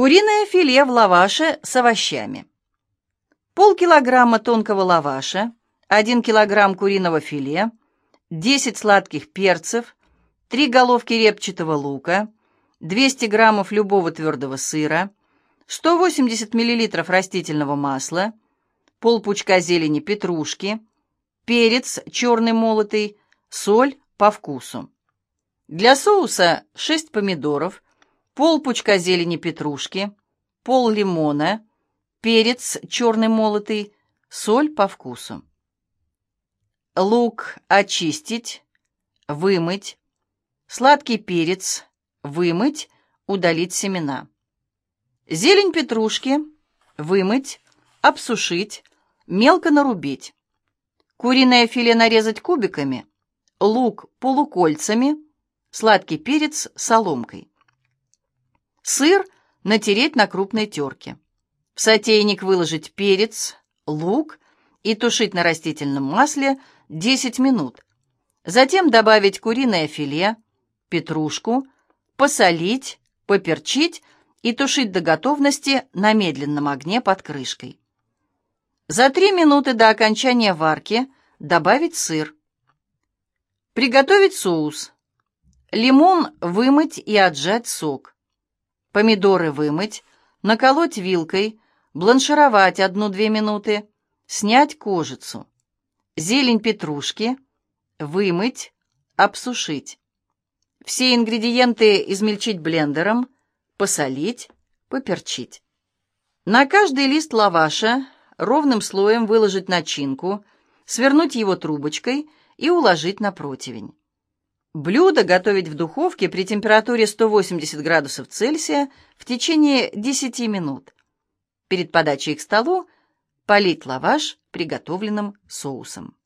Куриное филе в лаваше с овощами. Полкилограмма тонкого лаваша, 1 килограмм куриного филе, 10 сладких перцев, 3 головки репчатого лука, 200 граммов любого твердого сыра, 180 миллилитров растительного масла, полпучка зелени петрушки, перец черный молотый, соль по вкусу. Для соуса 6 помидоров, пол пучка зелени петрушки, пол лимона, перец черный молотый, соль по вкусу. Лук очистить, вымыть, сладкий перец вымыть, удалить семена. Зелень петрушки вымыть, обсушить, мелко нарубить. Куриное филе нарезать кубиками, лук полукольцами, сладкий перец соломкой. Сыр натереть на крупной терке. В сотейник выложить перец, лук и тушить на растительном масле 10 минут. Затем добавить куриное филе, петрушку, посолить, поперчить и тушить до готовности на медленном огне под крышкой. За 3 минуты до окончания варки добавить сыр. Приготовить соус. Лимон вымыть и отжать сок помидоры вымыть, наколоть вилкой, бланшировать одну-две минуты, снять кожицу, зелень петрушки, вымыть, обсушить. Все ингредиенты измельчить блендером, посолить, поперчить. На каждый лист лаваша ровным слоем выложить начинку, свернуть его трубочкой и уложить на противень. Блюдо готовить в духовке при температуре 180 градусов Цельсия в течение 10 минут. Перед подачей к столу полить лаваш приготовленным соусом.